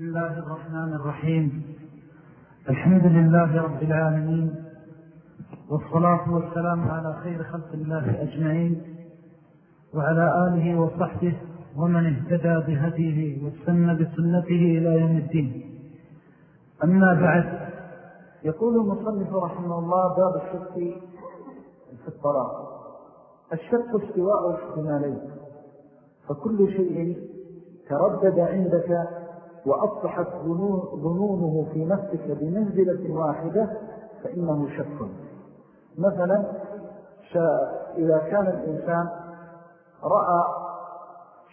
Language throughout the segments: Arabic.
بسم الله الرحمن الرحيم. الحمد لله رب العالمين والصلاة والسلام على خير خلق الله أجمعين وعلى آله وصحبه ومن اهتدى بهديه واستنى بسنته إلى يوم الدين. أما بعد يقول المصنف رحمه الله باب الشك في الطلاق. الشك استواء احتمالين فكل شيء تردد عندك وأصبحت ظنونه في نفسك بمنزلة واحدة فإنه شك. مثلا إذا كان الإنسان رأى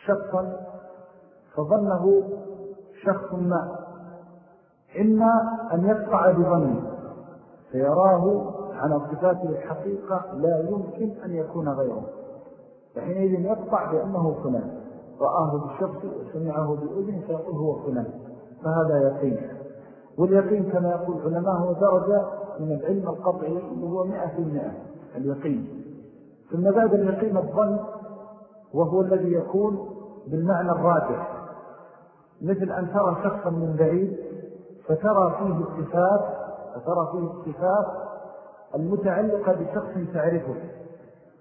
شخصا فظنه شخص ما إما أن يقطع بظنه فيراه على صفاته الحقيقة لا يمكن أن يكون غيره فحينئذ يقطع بأنه فلان. رآه بالشخص وسمعه فيقول هو فلان فهذا يقين. واليقين كما يقول علماء هو درجة من العلم القطعي وهو مئة في المئة اليقين. ثم بعد اليقين الظن وهو الذي يكون بالمعنى الراجح. مثل أن ترى شخصا من بعيد فترى فيه الصفات فترى فيه الصفات المتعلقة بشخص تعرفه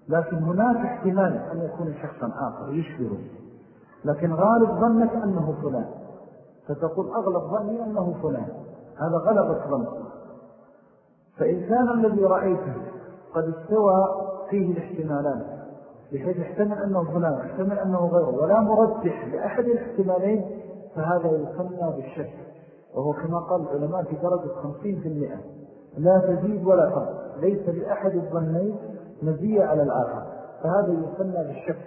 لكن هناك احتمال أن يكون شخصا آخر يشبهه لكن غالب ظنك أنه فلان. فتقول أغلب ظني أنه فلان. هذا غلب الظن. فإن كان الذي رأيته قد استوى فيه الاحتمالان بحيث احتمل أنه فلان احتمل أنه غيره ولا مرجح لأحد الاحتمالين فهذا يسمى بالشك. وهو كما قال العلماء في درجة خمسين في المئة. لا تزيد ولا تنقص ليس لأحد الظنين مزية على الآخر. فهذا يسمى بالشك.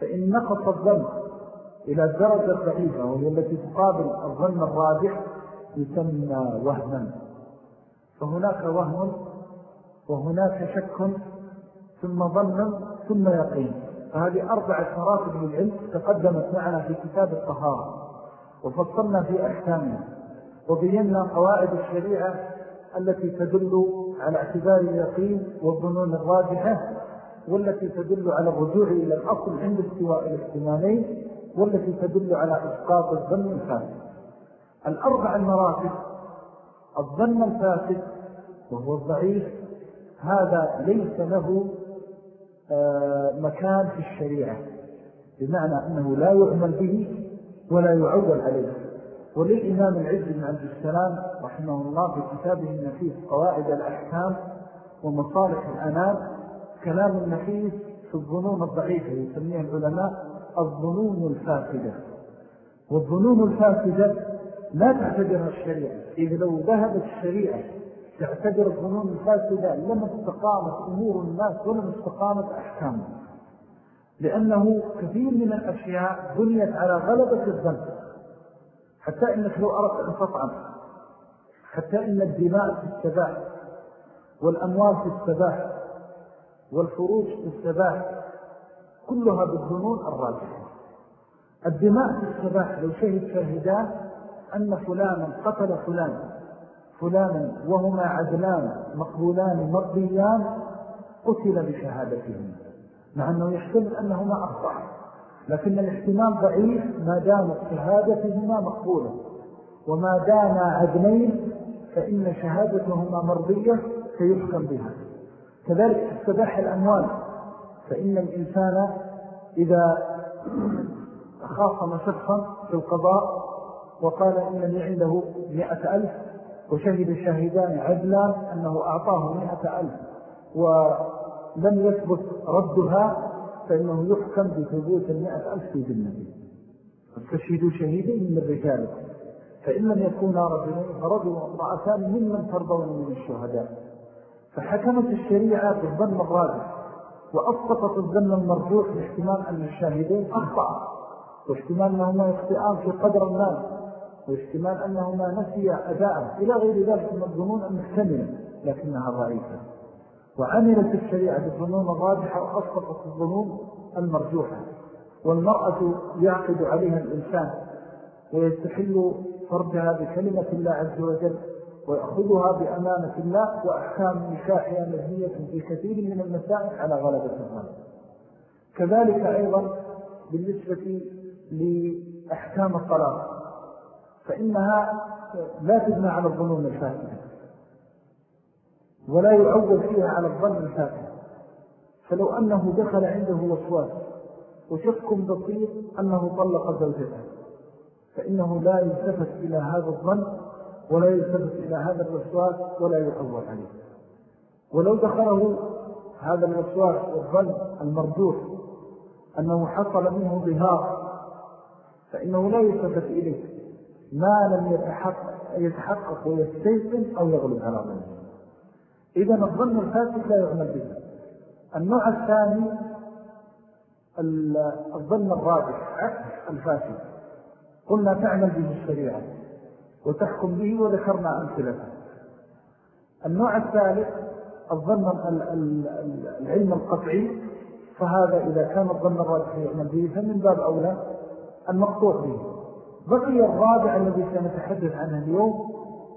فإن نقص الظن إلى الدرجة الضعيفة وهي التي تقابل الظن الراجح يسمى وهما فهناك وهم وهناك شك ثم ظن ثم يقين. فهذه أربعة مراتب للعلم تقدمت معنا في كتاب الطهارة وفصلنا في أحكامها وبينا قواعد الشريعة التي تدل على اعتبار اليقين والظنون الراجحة والتي تدل على الرجوع إلى الأصل عند استواء الاحتمالين والتي تدل على إسقاط الظن الفاسد. الأربع المراتب الظن الفاسد وهو الضعيف هذا ليس له آه، مكان في الشريعة بمعنى أنه لا يعمل به ولا يعول عليه. وللإمام العز بن عبد السلام رحمه الله في كتابه النفيس قواعد الأحكام ومصالح الأنام كلام النفيس في الظنون الضعيفة يسميها العلماء الظنون الفاسدة. والظنون الفاسدة لا تعتبرها الشريعة. إذا لو ذهبت الشريعة تعتبر الظنون الفاسدة لما استقامت أمور الناس ولم استقامت أحكامهم لأنه كثير من الأشياء بنيت على غلبة الظن حتى إنك لو أردت أن تطعم حتى إن الدماء في السباح والأموال في السباح والفروج في السباح كلها بالظنون الراجحة. الدماء في السباح لو شهد شاهدان أن فلانا قتل فلان فلانا وهما عدلان مقبولان مرضيان قتل بشهادتهم. مع أنه يحتمل أنهما أخطأ. لكن الاحتمال ضعيف ما دامت شهادتهما مقبولة. وما دام عدلين فإن شهادتهما مرضية سيحكم بها. كذلك استباح الأموال. فإن الإنسان إذا خاصم شخصا في القضاء وقال إنني عنده مئة ألف وشهد شاهدان عدلا أنه أعطاه مئة ألف ولم يثبت ردها فإنه يحكم بثبوت المئة ألف في ذنبه فاستشهدوا شهيدين من الرجال. فإن لم يكونا رجلين فرجل وامرأتان ممن ترضون من الشهداء. فحكمت الشريعة بالظن الراجح. وأسقطت الظن المرجوح باحتمال أن الشاهدين أخطأ واحتمال أنهما يخطئان في قدر الناس واحتمال أنهما نسي أداء. إلى غير ذلك من الظنون المحتملة لكنها ضعيفة. وعملت الشريعة بالظنون الراجحة وأسقطت الظنون المرجوحة. والمرأة يعقد عليها الإنسان ويستحل فرجها بكلمة الله عز وجل ويأخذها بأمانة الله وأحكام نكاحها مبنية في كثير من المسائل على غلبة الظن كذلك أيضا بالنسبة لأحكام الطلاق فإنها لا تبنى على الظنون الفاسدة ولا يعول فيها على الظن الفاسد. فلو أنه دخل عنده وسواس وشك بسيط أنه طلق زوجته فإنه لا يلتفت إلى هذا الظن ولا يلتفت إلى هذا الوسواس ولا يعول عليه. ولو دخله هذا الوسواس والظن المرجوح أنه حصل منه ظهار فإنه لا يلتفت إليه. ما لم يتحقق, يتحقق ويستيقن أو يغلب على ظنه. إذا الظن الفاسد لا يعمل به. النوع الثاني الظن الراجح عكس الفاسد. قلنا تعمل به الشريعة. وتحكم به وذكرنا أمثلة النوع الثالث الظن العلم القطعي فهذا إذا كان الظن الراجح يعمل به فمن باب أولى المقطوع به. بقي الرابع الذي سنتحدث عنه اليوم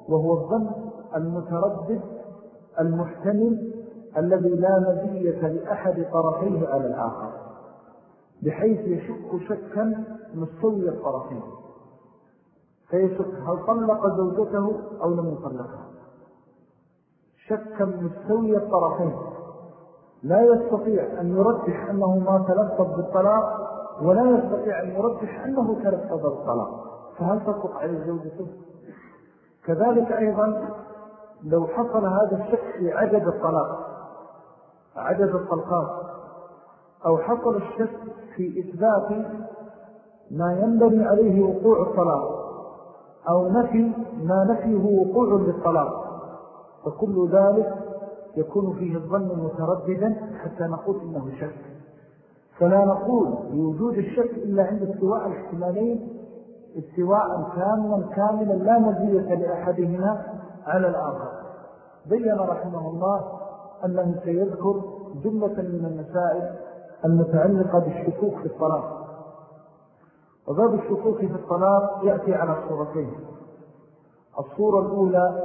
وهو الظن المتردد المحتمل الذي لا مزية لأحد طرفيه على الآخر بحيث يشك شكا مستوي الطرفين. فيشك هل طلق زوجته أو لم يطلقها؟ شكا مستوي الطرفين. لا يستطيع أن يرجح أنه ما تلفظ بالطلاق ولا يستطيع أن يرجح أنه تلفظ بالطلاق فهل تسقط عليه زوجته؟ كذلك أيضا لو حصل هذا الشك في عدد الطلاق عدد الطلقات أو حصل الشك في إثبات ما ينبني عليه وقوع الطلاق أو نفي ما نفيه وقوع للطلاق. فكل ذلك يكون فيه الظن مترددا حتى نقول إنه شك. فلا نقول بوجود الشك إلا عند استواء الاحتمالين استواء كاملا كاملا لا مزية لأحدهما على الآخر. بيّن رحمه الله أنه سيذكر جملة من المسائل المتعلقة بالشكوك في الطلاق. وباب الشكوك في الطلاق يأتي على الصورتين الصورة الأولى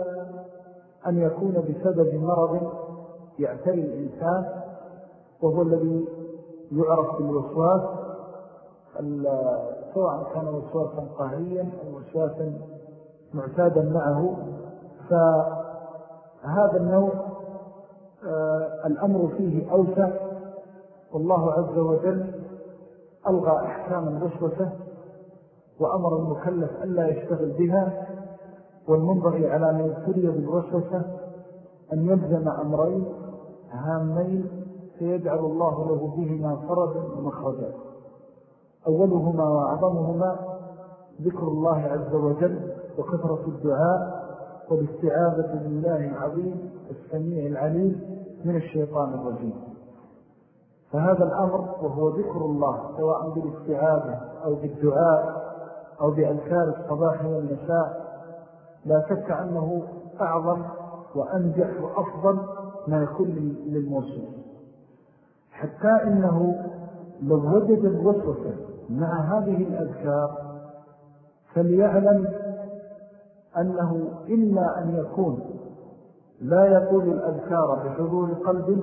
أن يكون بسبب مرض يعتري الإنسان وهو الذي يعرف بالوسواس. سواء كان وسواسا قهريا أو وسواسا معتادا معه. فهذا النوع آه، الأمر فيه أوسع. والله عز وجل ألغى أحكام الوسوسة وأمر المكلف ألا يشتغل بها والمنبغي على من يبتلي بالوسوسة أن يلزم أمرين هامين سيجعل الله له بهما فردا ومخرجا. أولهما وأعظمهما ذكر الله عز وجل وكثرة الدعاء والاستعاذة بالله العظيم السميع العليم من الشيطان الرجيم. فهذا الأمر وهو ذكر الله سواء بالاستعاذة أو بالدعاء أو بأذكار الصباح والنساء لا شك أنه أعظم وأنجح وأفضل ما يكون للموسم. حتى إنه لو وجد الوسوسة مع هذه الأذكار فليعلم أنه إما أن يكون لا يقول الأذكار بحضور قلب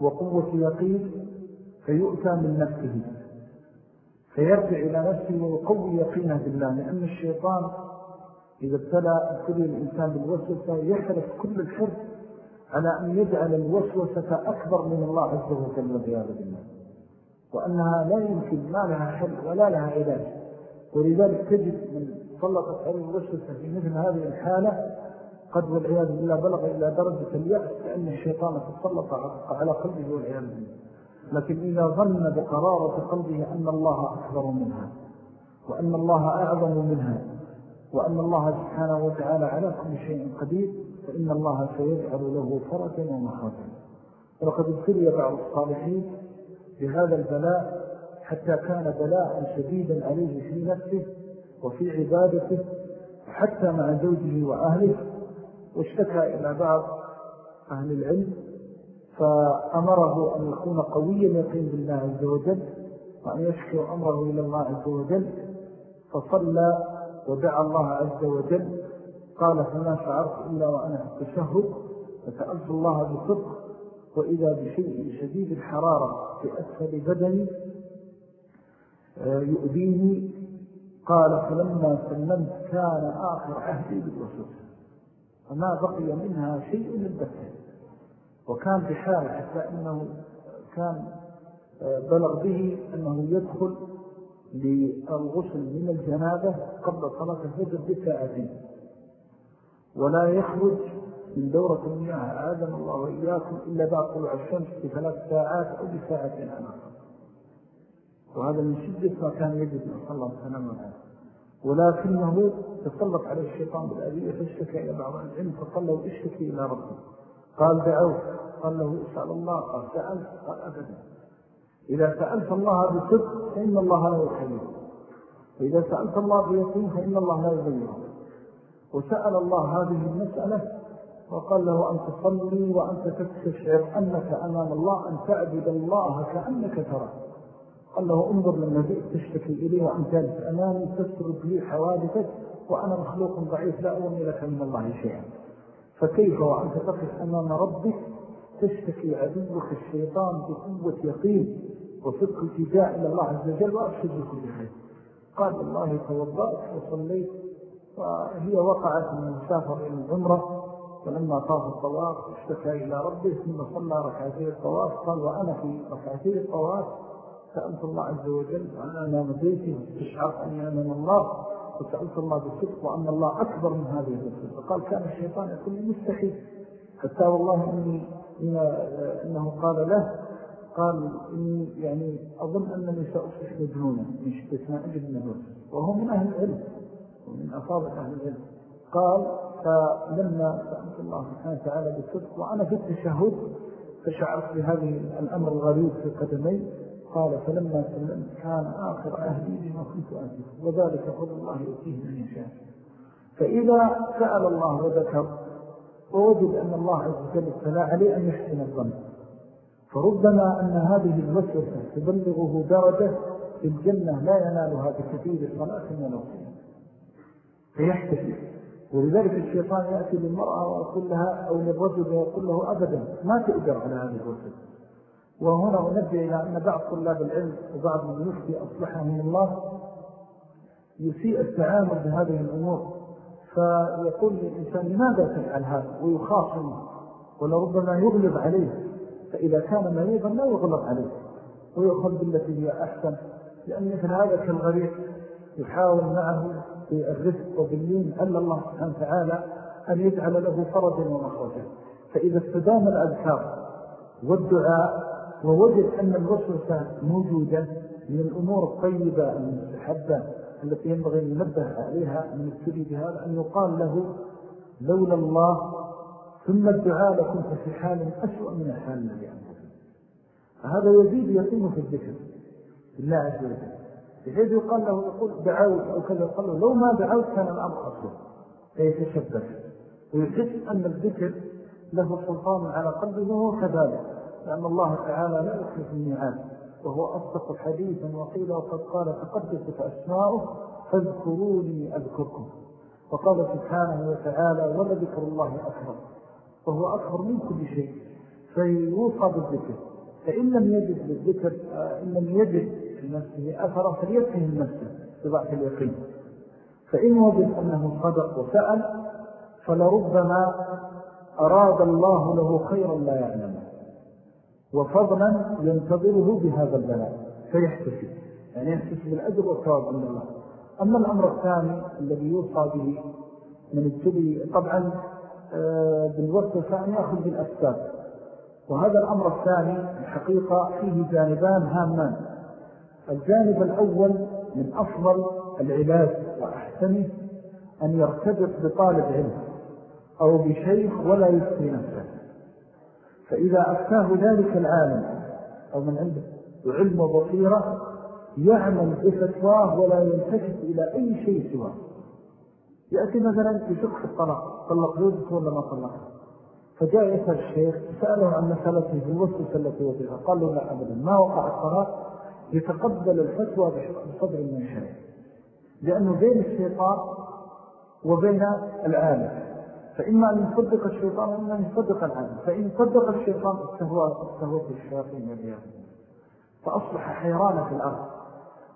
وقوة يقين فيؤتى من نفسه. فيرجع إلى نفسه ويقوي يقينه بالله لأن الشيطان إذا ابتلى كل الإنسان بالوسوسة يحرف كل الحرف على أن يجعل الوسوسة أكبر من الله عز وجل والعياذ بالله. وأنها لا يمكن ما لها حل ولا لها علاج. ولذلك تجد من سلطت عليه الوسوسة في مثل هذه الحالة قد والعياذ بالله بلغ إلى درجة اليأس كأن الشيطان تسلط على قلبه والعياذ بالله. لكن إذا ظن بقرارة قلبه أن الله أكبر منها وأن الله أعظم منها وأن الله سبحانه وتعالى على كل شيء قدير فإن الله سيجعل له فرجا ومخرجا. ولقد ابتلي بعض الصالحين بهذا البلاء حتى كان بلاء شديدا عليه في نفسه وفي عبادته حتى مع زوجه وأهله واشتكى إلى بعض أهل العلم فأمره أن يكون قويا يقين بالله عز وجل وأن يشكر أمره إلى الله عز وجل. فصلى ودعا الله عز وجل. قال فما شعرت إلا وأنا في التشهد الله بصدق وإذا بشيء شديد الحرارة في أسفل بدني آه، يؤذيني. قال فلما سلمت كان آخر عهدي بالوسوس فما بقي منها شيء البتة وكان بحال حتى أنه كان آه، بلغ به أنه يدخل للغسل من الجنابة قبل صلاة الفجر بساعتين ولا يخرج من دورة المياه آذن الله وإياكم إلا بعد طلوع الشمس بثلاث ساعات أو بساعتين أنا. وهذا من شدة ما كان يجب صلى الله عليه وسلم ولكنه تسلط عليه الشيطان بالأذية فاشتكى إلى بعض العلم فقال له اشتكي إلى ربي قال دعوه قال له اسأل الله. قال سألت. قال أبدا. إذا سألت الله بصدق فإن الله لا يخير وإذا سألت الله بيقين فإن الله لا يغيره. وسأل الله هذه المسألة وقال له أن تصلي وأنت تستشعر أنك أمام الله أن تعبد الله كأنك ترى قال له انظر لما جئت تشتكي إليه وأن جالس أمامي تسرد لي حوادثك وأنا مخلوق ضعيف لا أغني لك من الله شيئا. فكيف وأنت تقف أمام ربك تشتكي عدوك الشيطان بقوة يقين وصدق التجاء إلى الله عز وجل وأفسد بكل خير. قال الله توضأت وصليت وهي وقعت من المسافر إلى العمرة فلما طاف الطواف اشتكى إلى ربه ثم صلى ركعتي الطواف قال وأنا في ركعتي الطواف سألت الله عز وجل وأن أمام بيتي واستشعرت أني أمام الله. وسألت الله بالصدق وأن الله أكبر من هذه الرسل. فقال كان الشيطان يقول لي مستحيل. حتى والله إني إنه قال له قال إني يعني أظن أنني سأصبح مجنونا من شدة ما أجل النبوة وهو من أهل العلم. ومن أفاضل أهل العلم. قال فلما سألت الله سبحانه وتعالى بالصدق وأنا في التشهد فشعرت بهذه الأمر الغريب في قدمي. قال فلما سلمت كان آخر أهلي بما كنت أهلي وذلك فضل الله يؤتيه من يشاء. فإذا سأل الله وذكر ووجد أن الله عز وجل ابتلى عليه أن يحسن الظن. فربما أن هذه الوسوسة تبلغه درجة في الجنة لا ينالها بكثير الصلاة من الوصية فيحتفي ولذلك الشيطان يأتي للمرأة ويقول لها أو للرجل ويقول له أبدا ما تقدر على هذه الوسوسة. وهنا أنبه إلى أن بعض طلاب العلم وبعض من يفتي أصلحهم الله يسيء التعامل بهذه الأمور. فيقول للإنسان لماذا تفعل هذا؟ ويخاصمه. ولربما يغلب عليه فإذا كان مريضا لا يغلب عليه ويؤخذ بالتي هي أحسن لأن مثل هذا كالغريق يحاول معه بالرفق وباللين أن الله سبحانه وتعالى أن يجعل له فرجا ومخرجا. فإذا استدام الأذكار والدعاء ووجد أن الوسوسة موجودة من الأمور الطيبة المستحبة التي ينبغي أن ينبه عليها من السبي بهذا أن يقال له لولا الله ثم الدعاء لكنت في حال أسوأ من الحال الذي أنت فهذا يزيد يقيم في الذكر بالله عز وجل. بحيث يقال له يقول دعوت أو كذا يقال له لو ما دعوت كان الأمر أصلا فيتشبه ويحس أن الذكر له سلطان على قلبه وهو كذلك. لأن الله تعالى لا يخلف الميعاد وهو أصدق حديثا وقيل وقد قال تقدست أسماؤه فاذكروني أذكركم. وقال سبحانه وتعالى ولذكر الله أكبر وهو أكبر من كل شيء فيوصى بالذكر. فإن لم يجد بالذكر إن لم يجد في نفسه أثرا فليفهم نفسه بضعف اليقين. فإن وجد أنه صدق وسأل فلربما أراد الله له خيرا لا يعلمه. وفضلا ينتظره بهذا البلاء فيحتسب. يعني يحتسب الأجر والثواب من الله. أما الأمر الثاني الذي يوصى به من التبي طبعا آه، بالوسوسة أن يأخذ بالأسباب وهذا الأمر الثاني الحقيقة فيه جانبان هامان. الجانب الأول من أفضل العلاج وأحسنه أن يرتبط بطالب علم أو بشيخ ولا يفتي نفسه. فإذا أفتاه ذلك العالم أو من عنده علم وبصيرة يعمل بفتواه ولا يلتفت إلى أي شيء سواه. يأتي مثلا في فقه الطلاق طلق زوجته ولا ما طلق؟ فجاء يسأل الشيخ سأله عن مسألته في الوسوسة التي وضعها قال له لا أبدا ما وقع الطلاق؟ يتقبل الفتوى بصدر من الشيء لأنه بين الشيطان وبين العالم. فإما أن يصدق الشيطان وإما أن يصدق العالم فإن صدق الشيطان استهوى استهوى في الشياطين والعياذ فأصبح حيران في الأرض.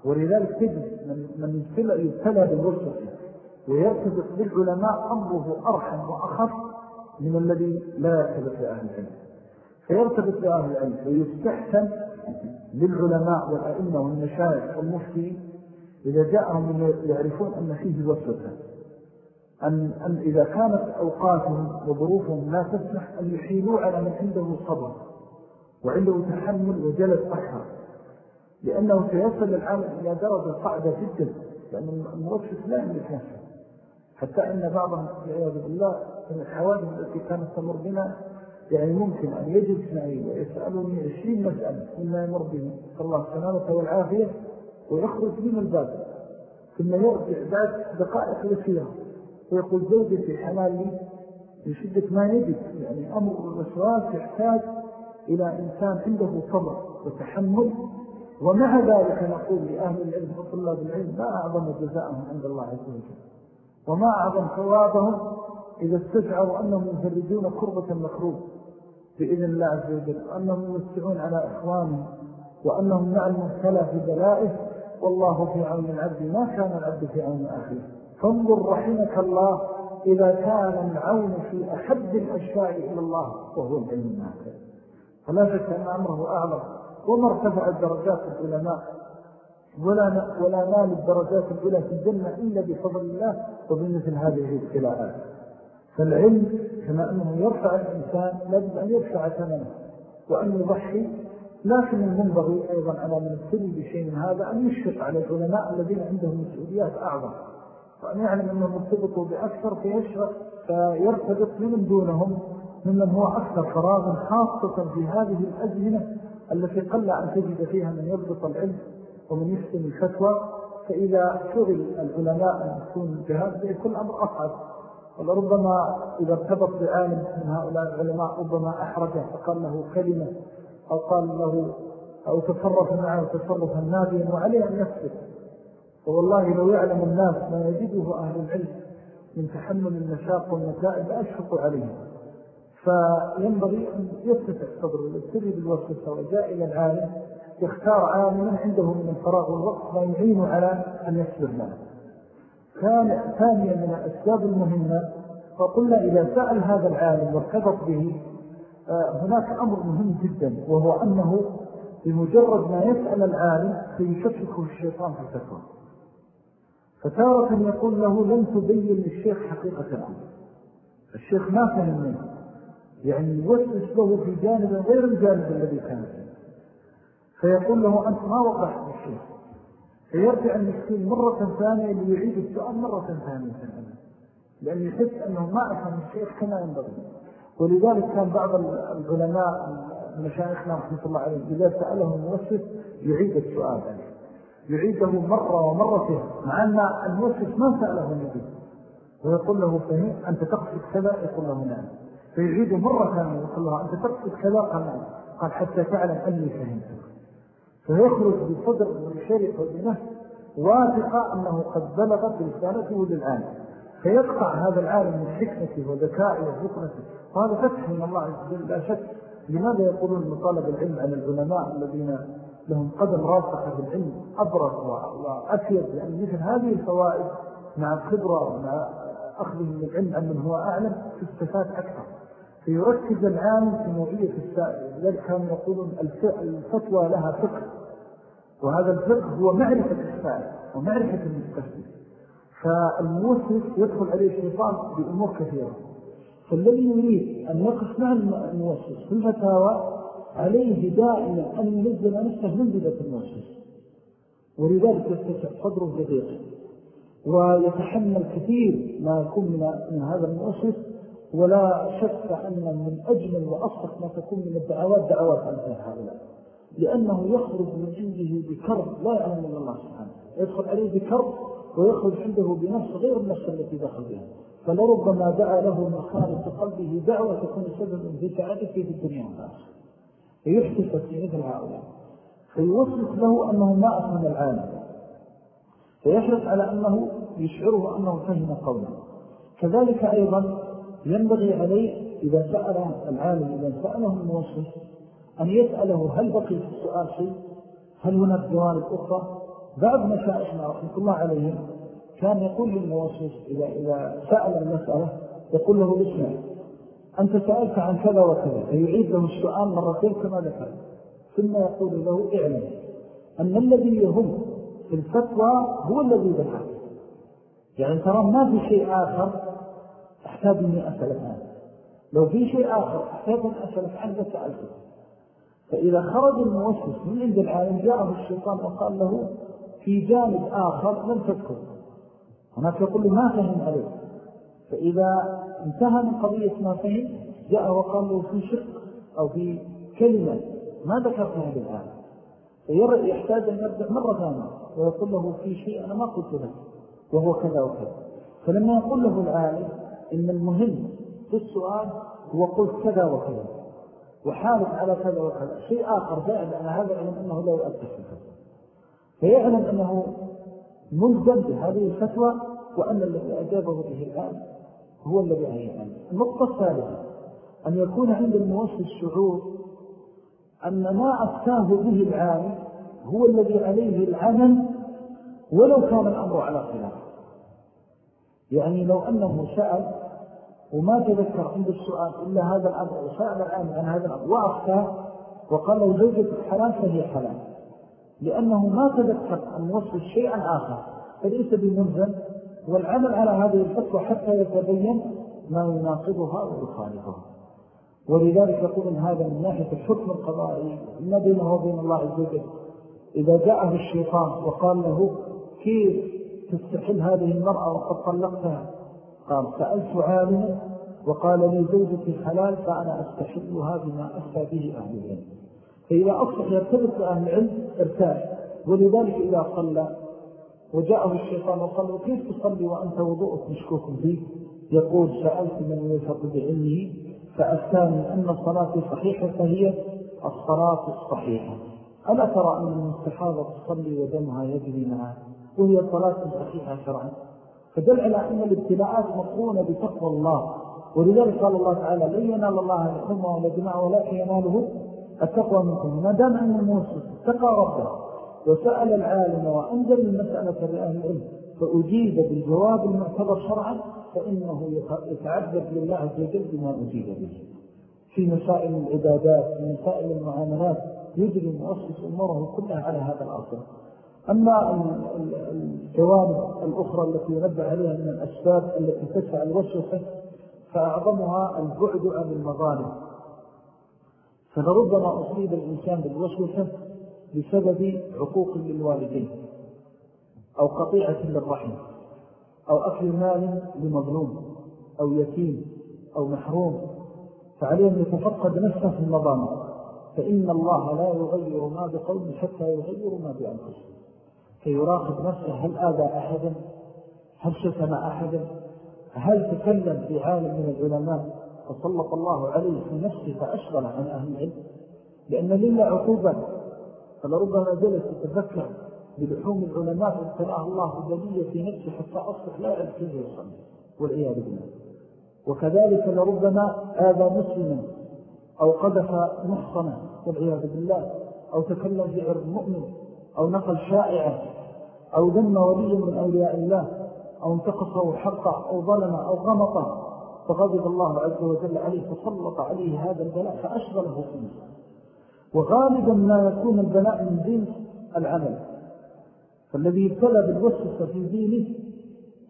ولذلك تجد من يبتلى بالوسوسة ويرتبط بالعلماء أمره أرحم وأخف من الذي لا يرتبط بأهل العلم. فيرتبط بأهل العلم ويستحسن للعلماء والأئمة والمشايخ والمفتي إذا جاءهم يعرفون أن فيه وسوسة أن, أن إذا كانت أوقاتهم وظروفهم لا تسمح أن يحيلوا على من عنده صبر وعنده تحمل وجلد أكثر. لأنه سيصل العالم إلى درجة صعبة جدا لأن الموسوس لا يملك نفسه حتى أن بعضهم والعياذ بالله من الحوادث التي كانت تمر بنا يعني ممكن أن يجلس معي ويسألني عشرين مسألة مما يمر به صلى الله السلامة والعافية ويخرج من الباب ثم يرجع بعد دقائق يسيرة ويقول زوجتي حلال لي من شدة ما يجد يعني أمر الوسواس يحتاج إلى إنسان عنده صبر وتحمل. ومع ذلك نقول لأهل العلم وطلاب العلم ما أعظم جزاءهم عند الله عز وجل. وما أعظم ثوابهم إذا استشعروا أنهم يفرجون كربة المكروب بإذن الله عز وجل. وأنهم يمسعون على إخوانهم. وأنهم مع المبتلى في بلائه والله في عون العبد ما كان العبد في عون أخيه. فانظر رحمك الله إذا كان العون في أحب الأشياء إلى الله وهو العلم النافع. فلا شك أن أمره أعظم. وما ارتفع الدرجات العلماء ولا ولا نال الدرجات الأولى في الجنة إلا بفضل الله وبمثل هذه الابتلاءات. فالعلم كما أنه يرفع الإنسان لابد أن يرفع ثمنه وأن يضحي. لكن المنبغي أيضا على من ابتلي بشيء من هذا أن يشفق على العلماء الذين عندهم مسؤوليات أعظم. وأن يعلم أنهم ارتبطوا بأكثر فيشفق فيرتبط من دونهم ممن هو أكثر فراغا خاصة في هذه الأزمنة التي قل أن تجد فيها من يربط العلم ومن يحسن الفتوى. فإذا شغل العلماء أن يكون الجهاد يكون أمر أصعب. ولربما إذا ارتبط بعالم من هؤلاء العلماء ربما أحرجه فقال له كلمة أو قال له أو تصرف معه تصرفا ناديا وعليه أن يكفر فوالله لو يعلم الناس ما يجده أهل العلم من تحمل المشاق والنتائج أشفق عليهم فينبغي أن يتسع صدره ويبتري بالوسوسة وجاء إلى العالم يختار عالما عنده من الفراغ والوقت ما يعين على أن يصبر له كان ثانيا من الأسباب المهمة فقلنا إذا سأل هذا العالم وارتبط به آه، هناك أمر مهم جدا وهو أنه بمجرد ما يسأل العالم سيشككه الشيطان في الفتوى فتارة يقول له لن تبين للشيخ حقيقة الأمر. الشيخ ما فهم منه. يعني يوسوس له في جانب غير الجانب الذي كان فيه. فيقول له أنت ما وضحت الشيء فيرجع المسكين مرة ثانية ليعيد السؤال مرة ثانية. لأن يحس أنه ما أفهم الشيخ كما ينبغي. ولذلك كان بعض العلماء مشايخنا رحمة الله عليهم إذا سأله الموسف يعيد السؤال. يعيده مرة ومرة مع أن الموسف ما سأله النبي. ويقول له فهم أنت تقصد كذا؟ يقول له نعم. فيعيده مرة ثانية يقول له أنت تقصد كذا؟ قال نعم. قال حتى تعلم أني فهمتك. فيخرج بصدر وبشرف وبنفس واثقة أنه قد بلغت رسالته للعالم. فيقطع هذا العالم من حكمته وذكائه وفقنته وهذا فتح من الله عز وجل. لا شك. لماذا يقولون مطالب العلم عن العلماء الذين لهم قدم راسخة بالعلم أبرز وأفيد لأن مثل هذه الفوائد مع الخبرة ومع أخذه من العلم عن من هو أعلم تستفاد أكثر. فيركز العالم في نوعية السائل لذلك كانوا يقولون الفتوى لها فقه. وهذا الفقه هو معرفة السائل ومعرفة المستفيد فالموسف يدخل عليه الشيطان بأمور كثيرة. فالذي يريد أن يقف مع الموسف في الفتاوى عليه دائما أن ينزل نفسه منزلة الموسف ولذلك يستطيع صدره جديد. ويتحمل كثير ما يكون من هذا الموسف ولا شك أن من أجمل وأصدق ما تكون من الدعوات دعوات أمثال هؤلاء. لأنه يخرج من عنده بكرب لا يعلم من الله سبحانه يدخل عليه بكرب ويخرج عنده بنفس غير النفس التي دخل بها. فلربما دعا له من قلبه دعوة تكون سبب في سعادته في الدنيا والآخرة. فيحتفظ في مثل هؤلاء. فيوصف له أنه ما أفهم العالم. فيحرص على أنه يشعره أنه فهم قوله كذلك أيضا ينبغي عليه إذا سأل العالم إذا سأله الموصف أن يسأله هل بقي في السؤال شيء؟ هل هناك جوانب أخرى؟ بعض مشايخنا رحمة الله عليهم كان يقول للموسوس إذا, إذا سأل المسألة يقول له اسمع. أنت سألت عن كذا وكذا فيعيد له السؤال مرتين كما ذكر. ثم يقول له اعلم أن الذي يهم في الفتوى هو الذي ذكر يعني ترى ما في شيء آخر أحتاج أني أسألك عنه. لو في شيء آخر أحتاج أن أسألك عنه سألته. فإذا خرج الموسوس من عند العالم جاءه الشيطان وقال له في جانب آخر لم تذكر هناك يقول له ما فهم عليك فإذا انتهى من قضية ما فهم جاء وقال له في شق أو في كلمة ما ذكرتها بالآن فيحتاج أن يرجع مرة ثانية ويقول له في شيء أنا ما قلت له وهو كذا وكذا. فلما يقول له العالم إن المهم في السؤال هو قلت كذا وكذا وحالف على كذا وكذا. شيء آخر زائد على هذا علم أنه لا يؤدي في الفتوى. فيعلم أنه ملزم بهذه الفتوى وأن الذي أجابه به الآن هو الذي أهيئا النقطة الثالثة أن يكون عند الموصل الشعور أن ما أفتاه به العالم هو الذي عليه العمل ولو كان الأمر على خلاف. يعني لو أنه سأل وما تذكر عند السؤال إلا هذا الأمر وسأل العالم عن هذا الأمر وأفتاه وقال له زوجة الحلال فهي حلال. لأنه ما تذكر أن وصف الشيء آخر فليس بمنزل والعمل على هذه الفتوى حتى يتبين ما يناقضها ويخالفها. ولذلك يقول هذا من ناحية الحكم القضائي ما بينه وبين الله عز وجل؟ إذا جاءه الشيطان وقال له كيف تستحل هذه المرأة وقد طلقتها؟ قال سألت عالما وقال لي زوجتي حلال فأنا أستحلها بما أفتى به أهل العلم. فإذا أصبح يرتبط بأهل العلم ارتاح. ولذلك إذا صلى وجاءه الشيطان وقال له كيف تصلي وأنت وضوءك مشكوك فيه؟ يقول سألت من يفق بعلمه فأفتاني أن الصلاة صحيحة فهي الصلاة الصحيحة. ألا ترى أن المستحاضة تصلي ودمها يجري معها وهي صلاة صحيحة شرعا؟ فدل على أن الابتلاءات مقرونة بتقوى الله ولذلك قال الله تعالى لن ينال الله لحمه ولا دماء ولكن يناله التقوى منكم. ما دام أن الموسى اتقى ربه وسأل العالم وأنزل المسألة لأهل العلم فأجيب بالجواب المعتبر شرعا فإنه يتعبد لله عز وجل بما أجيب به. في مسائل العبادات في مسائل المعاملات يجري مؤسس أموره كلها على هذا الأصل أما الجوانب الأخرى التي ينبع عليها من الأسباب التي تدفع الوسوسة فأعظمها البعد عن المظالم. فلربما أصيب الإنسان بالوسوسة بسبب عقوق للوالدين أو قطيعة للرحم أو أكل مال لمظلوم أو يتيم أو محروم فعليه أن يتفقد نفسه في المظالم فإن الله لا يغير ما بقوم حتى يغير ما بأنفسهم. فيراقب نفسه هل آذى أحدا؟ هل شتم أحدا؟ هل تكلم في عالم من العلماء فسلط الله عليه في نفسه فأشغل عن أهل العلم؟ لأن لله عقوبة. فلربما جلس يتذكر بلحوم العلماء فابتلاه الله بلية في نفسه حتى أصبح لا يعرف كيف يصلي والعياذ بالله. وكذلك لربما آذى مسلما أو قذف محصنا والعياذ بالله أو تكلم في عرض مؤمن أو نقل شائعا أو ذم وليا من أولياء الله أو انتقصه حقه أو ظلم أو غمطه فغضب الله عز وجل عليه فسلط عليه هذا البلاء فأشغله في نفسه وغالبا ما يكون البلاء من دين العمل. فالذي يبتلى بالوسوسة في دينه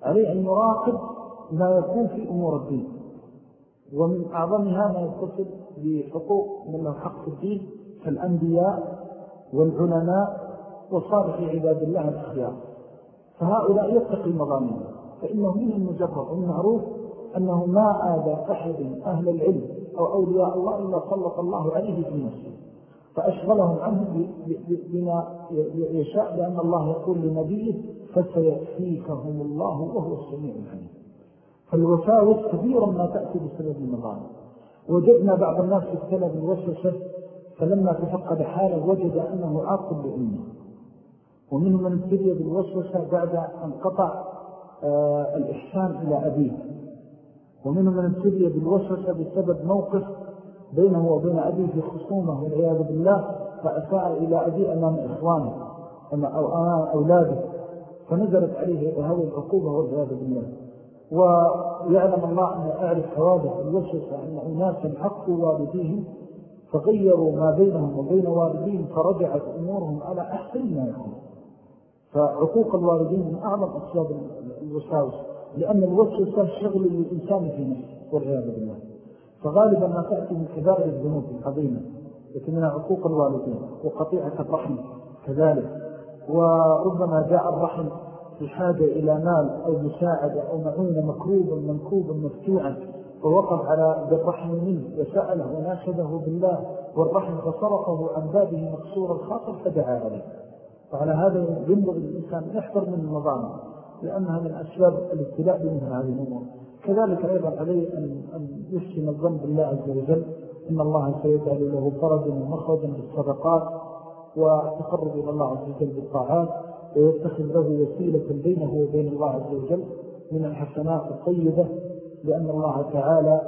عليه أن يراقب ما يكون في أمور الدين. ومن أعظمها ما يتصل بحقوق من له حق الدين كالأنبياء والعلماء وصالح عباد الله الأخيار. فهؤلاء يتقي مظامين فإنه من المجرد والمعروف أنه ما آذى أحد أهل العلم أو أولياء الله إلا سلط الله عليه في نفسه. فأشغلهم عنه بما يشاء لأن الله يقول لنبيه فسيأتيكهم الله وهو السميع العليم. فالوساوس كثيرا ما تأتي بسبب المظالم وجدنا بعض الناس ابتلى بالوسوسة فلما تفقد حاله وجد أنه عاقب لأمه ومنهم من ابتلي بالوسوسة بعد أن قطع آه الإحسان إلى أبيه. ومنهم من ابتلي بالوسوسة بسبب موقف بينه وبين أبيه في خصومة والعياذ بالله فأساء إلى أبي أمام إخوانه أو أمام أولاده فنزلت عليه هذه العقوبة والعياذ بالله. ويعلم الله أن أعرف حوادث الوسوسة أن أناسا حقوا والديهم فغيروا ما بينهم وبين والديهم فرجعت أمورهم على أحسن ما يكون. فعقوق الوالدين من أعظم أسباب الوساوس لأن الوسوسة شغل للإنسان في نفسه والعياذ بالله. فغالبا ما تأتي من كبائر الذنوب العظيمة لكن منها عقوق الوالدين وقطيعة الرحم كذلك. وربما جاء الرحم في حاجة إلى مال أو مساعدة أو معونة مكروبا منكوبا مفتوعا ووقف على بالرحم منه وسأله وناشده بالله والرحم فصرفه عن بابه مكسور الخاطر فدعا عليه. وعلى هذا ينبغي الإنسان يحضر من المظالم لأنها من أسباب الابتلاء بمثل هذه الأمور. كذلك أيضا عليه أن يحسن الظن بالله عز وجل إن الله سيجعل له فرجا ومخرجا للصدقات وتقرب إلى الله عز وجل بالطاعات ويتخذ له وسيلة بينه وبين الله عز وجل من الحسنات الطيبة لأن الله تعالى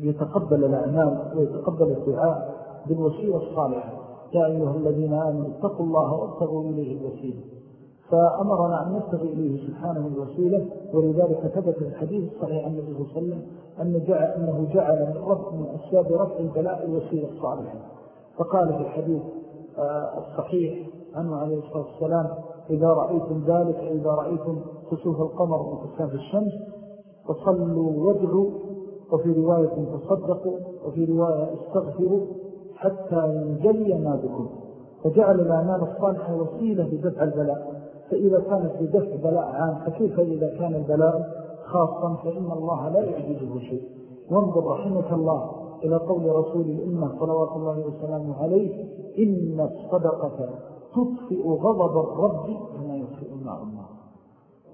يتقبل الأعمال ويتقبل الدعاء بالوسيلة الصالحة. يا أيها الذين آمنوا اتقوا الله وابتغوا إليه الوسيلة. فأمرنا أن نبتغي إليه سبحانه الوسيلة ولذلك ثبت الحديث الصحيح عن النبي صلى الله عليه وسلم أنه جعل من رفع من أسباب رفع البلاء الوسيلة الصالحة. فقال في الحديث آه، الصحيح عنه عليه الصلاة والسلام إذا رأيتم ذلك إذا رأيتم خسوف القمر وكساف الشمس فصلوا وادعوا وفي رواية تصدقوا وفي رواية استغفروا حتى ينجلي ما بكم. فجعل الأعمال الصالحة وسيلة لدفع البلاء. فإذا كانت لدفع بلاء عام فكيف إذا كان البلاء؟ خاصا فإن الله لا يعجزه شيء. وانظر رحمك الله إلى قول رسول الأمة صلوات الله وسلامه عليه إن الصدقة تطفئ غضب الرب كما يطفئ الماء الله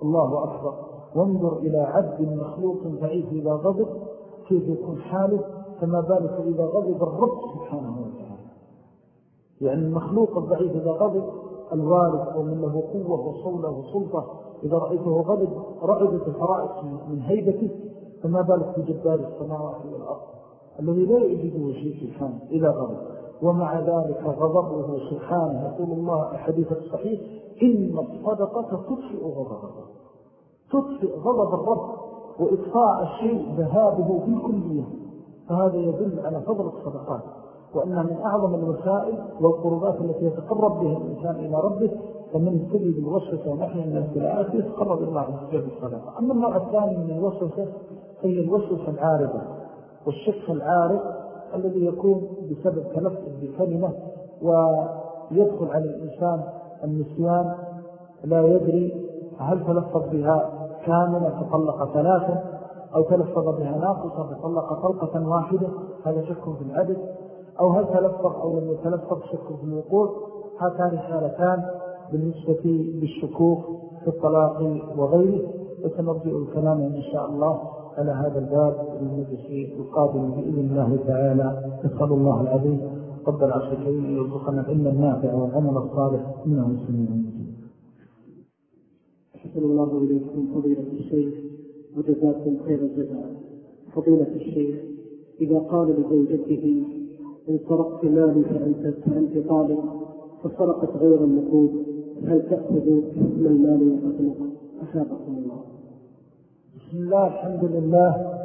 الله أكبر. وانظر إلى عبد مخلوق ضعيف إذا غضب كيف يكون حاله؟ فما بالك إذا غضب الرب سبحانه وتعالى. يعني المخلوق الضعيف إذا غضب الوارث أو من له قوة وصولة وسلطة. إذا رأيته غضب رعدت الفرائص من هيبته فما بالك بجبار السماوات والأرض؟ الذي لا يجده شيء سبحانه إذا غضب. ومع ذلك غضبه سبحانه. يقول الله الحديث الصحيح إن الصدقة تطفئ غضب الرب. تطفئ غضب الرب وإطفاء الشيء ذهابه بالكلية فهذا يدل على فضل الصدقات. وأنها من أعظم الوسائل والقربات التي يتقرب بها الإنسان إلى ربه فمن استجد الوسوسة ونحن من الثلاثة يتقرب الله عز وجل بالصدقة أما النوع الثاني من الوسوسة هي الوسوسة العارضة والشق العارض الذي يكون بسبب تلفظ بكلمة ويدخل على الإنسان النسيان لا يدري هل تلفظ بها كاملة فطلق ثلاثة أو تلفظ بها ناقصة فطلق طلقة واحدة هذا شك في العدد. أو هل تلفظ أو لم يتلفظ شك في الوقوع هاتان حالتان بالنسبة للشكوك في الطلاق وغيره. وسنرجع الكلام إن شاء الله على هذا الباب المجلس القادم بإذن الله تعالى. نسأل الله العظيم رب العرش الكريم يرزقنا العلم النافع والعمل الصالح إنه سميع أحسن الله إليكم فضيلة الشيخ وجزاكم خير الجزاء. فضيلة الشيخ إذا قال لزوجته إن سرقت مالي فأنت, فأنت طالب فسرقت غير النقود هل تأخذ حكم المال وتطلق أحابكم الله. بسم الله الحمد لله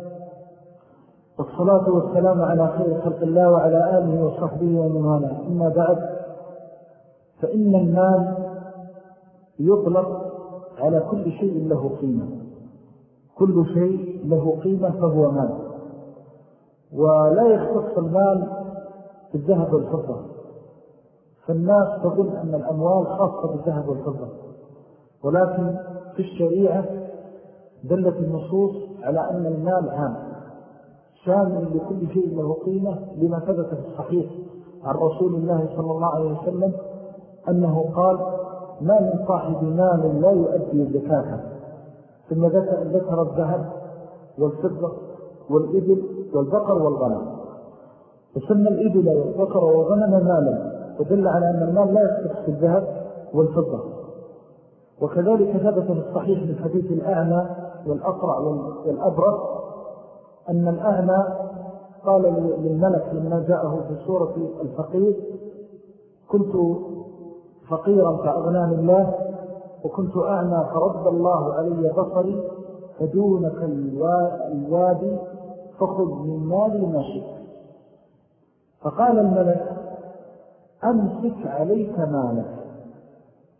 والصلاة والسلام على خير خلق الله وعلى آله وصحبه ومن والاه. أما بعد فإن المال يطلق على كل شيء له قيمة. كل شيء له قيمة فهو مال. ولا يختص المال بالذهب والفضة. فالناس تظن أن الأموال خاصة بالذهب والفضة. ولكن في الشريعة دلت النصوص على أن المال عام. شامل لكل شيء له قيمة لما ثبت في الصحيح عن رسول الله صلى الله عليه وسلم أنه قال ما من صاحب مال لا يؤدي الزكاة. ثم ذكر الذهب والفضة والإبل والبقر والغنم. وسمى الإبل والبقر والغنم مالا ودل على أن المال لا يختص في الذهب والفضة. وكذلك ثبت في الصحيح من حديث الأعمى والأقرع والأبرص أن الأعمى قال للملك لما جاءه في سورة الفقير كنت فقيرا فأغناني الله وكنت أعمى فرد الله علي بصري فدونك الوادي فخذ من مالي ما شئت. فقال الملك أمسك عليك مالك.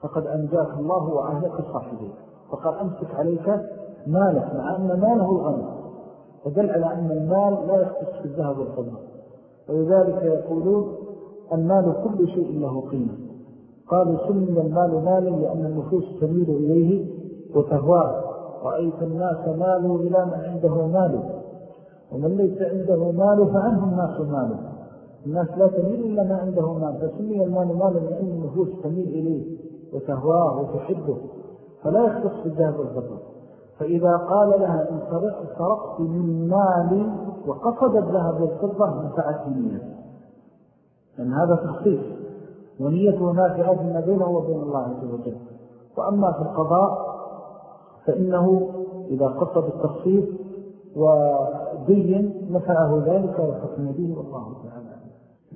فقد أنجاك الله وأهلك صاحبه فقال أمسك عليك مالك مع أن ماله الغنى فدل على أن المال لا يختص في الذهب والفضل ولذلك يقولون المال كل شيء له قيمة. قالوا سمي المال مالا لأن النفوس تميل إليه وتهواه. رأيت الناس مالوا إلى من عنده مال. ومن ليس عنده مال فعنه الناس ماله الناس لا تميل إلا ما عنده مال. فسمي المال مالا لأن النفوس تميل إليه وتهواه وتحبه. فلا يختص بالذهب والفضل فإذا قال لها إن سرقت من مالي وقصد الذهب والفضة نفعت نية لأن هذا تخصيص. ونيته نافعة ما بينه وبين الله عز وجل. وأما في القضاء فإنه إذا قصد التخصيص ودين نفعه ذلك وحكم به والله تعالى.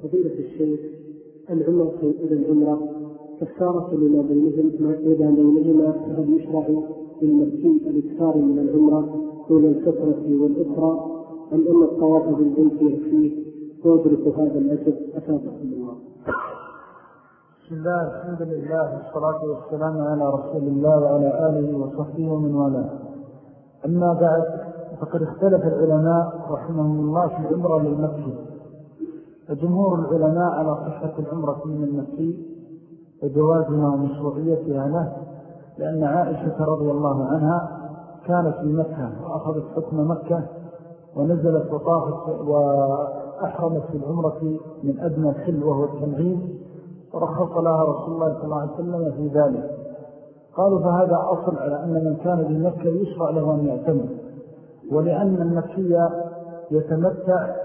فضيلة الشيخ العمرة إلى العمرة كفارة لما بينهم إذا بينهما فهل يشرع للمسكين الإكثار من العمرة دون الفترة والأخرى؟ أم أن الطواف بالبيت يكفيه؟ ويدرك هذا الأجر. أفادكم الله. بسم الله الحمد لله والصلاة والسلام على رسول الله وعلى آله وصحبه ومن والاه. أما بعد فقد اختلف العلماء رحمهم الله في العمرة للمكي فجمهور العلماء على صحة العمرة من المكي وجوازها ومشروعيتها له لأن عائشة رضي الله عنها كانت في مكة وأخذت حكم مكة ونزلت وطافت وأحرمت في العمرة من أدنى الحل وهو التنعيم ورخص لها رسول الله صلى الله عليه وسلم في ذلك. قالوا فهذا أصل على أن من كان بمكة يشرع له أن يعتمد ولأن المكية يتمتع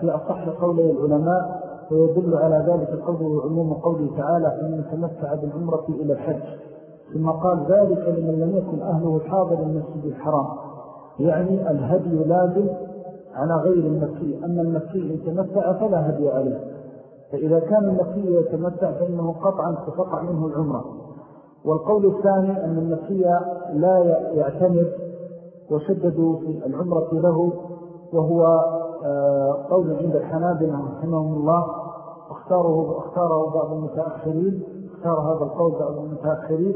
في أصح قولي العلماء ويدل على ذلك قوله عموم قوله تعالى أن يتمتع بالعمرة إلى الحج ثم قال ذلك لمن لم يكن أهله حاضر المسجد الحرام يعني الهدي لازم على غير المكي أما المكي إن تمتع فلا هدي عليه. فإذا كان المكي يتمتع فإنه قطعا ستقع منه العمرة. والقول الثاني أن المكي لا يعتمد وشددوا في العمرة له وهو آه، قول عند الحنابلة رحمهم الله اختاره, اختاره بعض المتأخرين اختار هذا القول بعض المتأخرين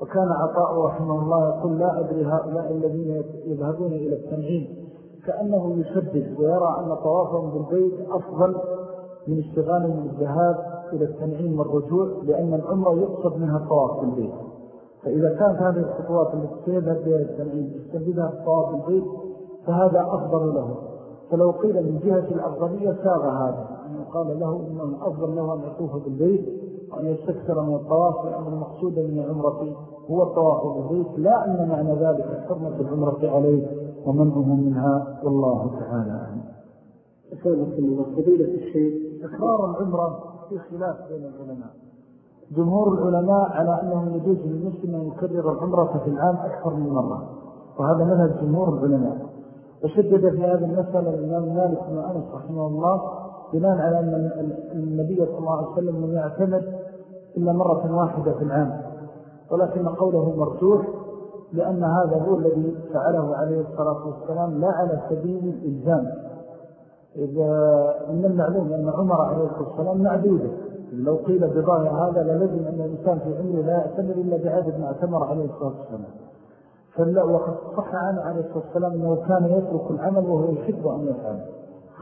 وكان عطاء رحمه الله يقول لا أدري هؤلاء الذين يذهبون إلى التنعيم. كأنه يشدد ويرى أن طوافهم بالبيت أفضل من اشتغالهم بالذهاب إلى التنعيم والرجوع لأن العمر يقصد منها الطواف بالبيت. فإذا كانت هذه الخطوات التي تذهب بها التنعيم تستفيدها الطواف بالبيت فهذا أفضل له. فلو قيل من جهة الأفضلية ساغ هذا يعني قال له إنه أفضل له أن يطوف بالبيت وأن يستكثر من الطواف لأن المقصود من العمرة هو الطواف بالبيت لا أن معنى ذلك حرمة العمرة عليه ومنعه منها والله تعالى أسألكم الله فضيلة الشيخ إكرار العمرة في خلاف بين العلماء. جمهور العلماء على أنه يجوز للمسلم أن يكرر العمرة في العام أكثر من مرة وهذا مذهب جمهور العلماء. وشدد في هذه المسألة الإمام مالك بن أنس رحمه الله بناء على أن النبي صلى الله عليه وسلم لم يعتمد إلا مرة واحدة في العام. ولكن قوله مرجوح لأن هذا هو الذي فعله عليه الصلاة والسلام لا على سبيل الإلزام. إذا من المعلوم أن عمر عليه الصلاة والسلام معدودة. لو قيل بضايا هذا للزم أن الإنسان في عمره لا يعتمر إلا بعدد ما اعتمر عليه الصلاة والسلام. فلا وقد صح عنه عليه الصلاة والسلام أنه كان يترك العمل وهو يحب أن يفعل.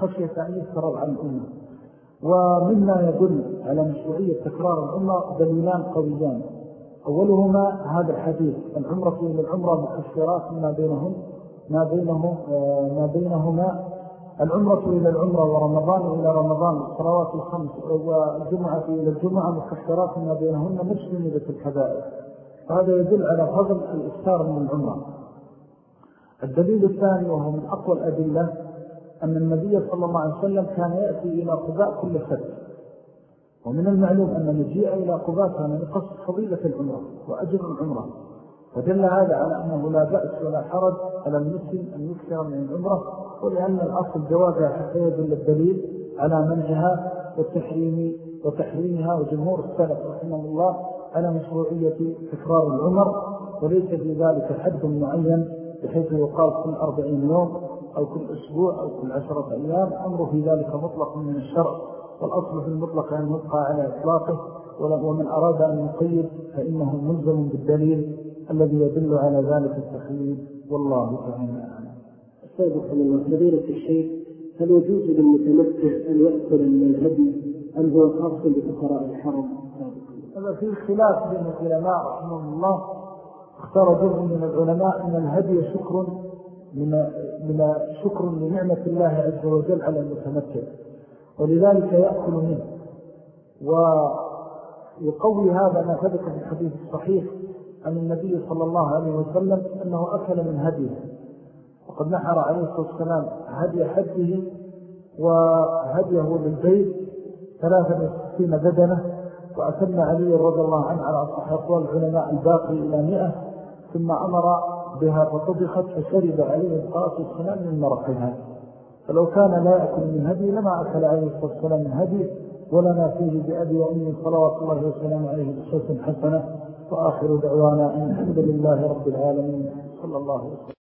خشية أن يفترض عن الأمة. ومما يدل على مشروعية تكرار الأمة دليلان قويان. أولهما هذا الحديث العمرة إلى العمرة مكفرات ما بينهم ما بينهم ما بينهما. العمرة إلى العمرة ورمضان إلى رمضان الصلوات الخمس والجمعة إلى الجمعة مكفرات ما بينهن مجتمدة الكبائر هذا يدل على فضل الإكثار من العمرة. الدليل الثاني وهو من أقوى الأدلة أن النبي صلى الله عليه وسلم كان يأتي إلى قباء كل سبت ومن المعلوم أن نجيء إلى قباء كان يقصد فضيلة العمرة وأجر العمرة. ودل هذا على أنه لا بأس ولا حرج على المسلم أن يكثر من العمرة ولأن الأصل جوازها حتى يدل الدليل على منعها والتحريم وتحريمها وجمهور السلف رحمه الله على مشروعية تكرار العمر وليس في ذلك حد معين بحيث يقال كل أربعين يوم أو كل أسبوع أو كل عشرة أيام أمر في ذلك مطلق من الشرع. والأصل في المطلق أن يبقى على إطلاقه ومن أراد أن يقيد فإنه ملزم بالدليل الذي يدل على ذلك التخيير والله تعالى السادس من الله فضيلة الشيخ هل يجوز للمتمتع أن يأكل من الهدي أم هو خاص بفقراء الحرم؟ هذا في خلاف بين العلماء رحمه الله. اختار جزء من العلماء أن الهدي شكر من, من شكر لنعمة الله عز وجل على المتمتع ولذلك يأكل منه. ويقوي هذا ما ثبت في الحديث الصحيح عن النبي صلى الله عليه وسلم أنه أكل من هديه. وقد نحر عليه الصلاة والسلام هدي حده وهديه للبيت ثلاثة وستين بدنة. وأتم علي رضي الله عنه على أصح أقوال العلماء الباقي إلى مئة ثم أمر بها فطبخت فشرب عليه الصلاة والسلام من مرقها. فلو كان لا يأكل من هدي لما أكل عليه الصلاة والسلام من هدي ولنا فيه بأبي وأمي صلوات الله وسلام عليه بصوت حسنة. وآخر دعوانا أن الحمد لله رب العالمين. صلى الله عليه وسلم.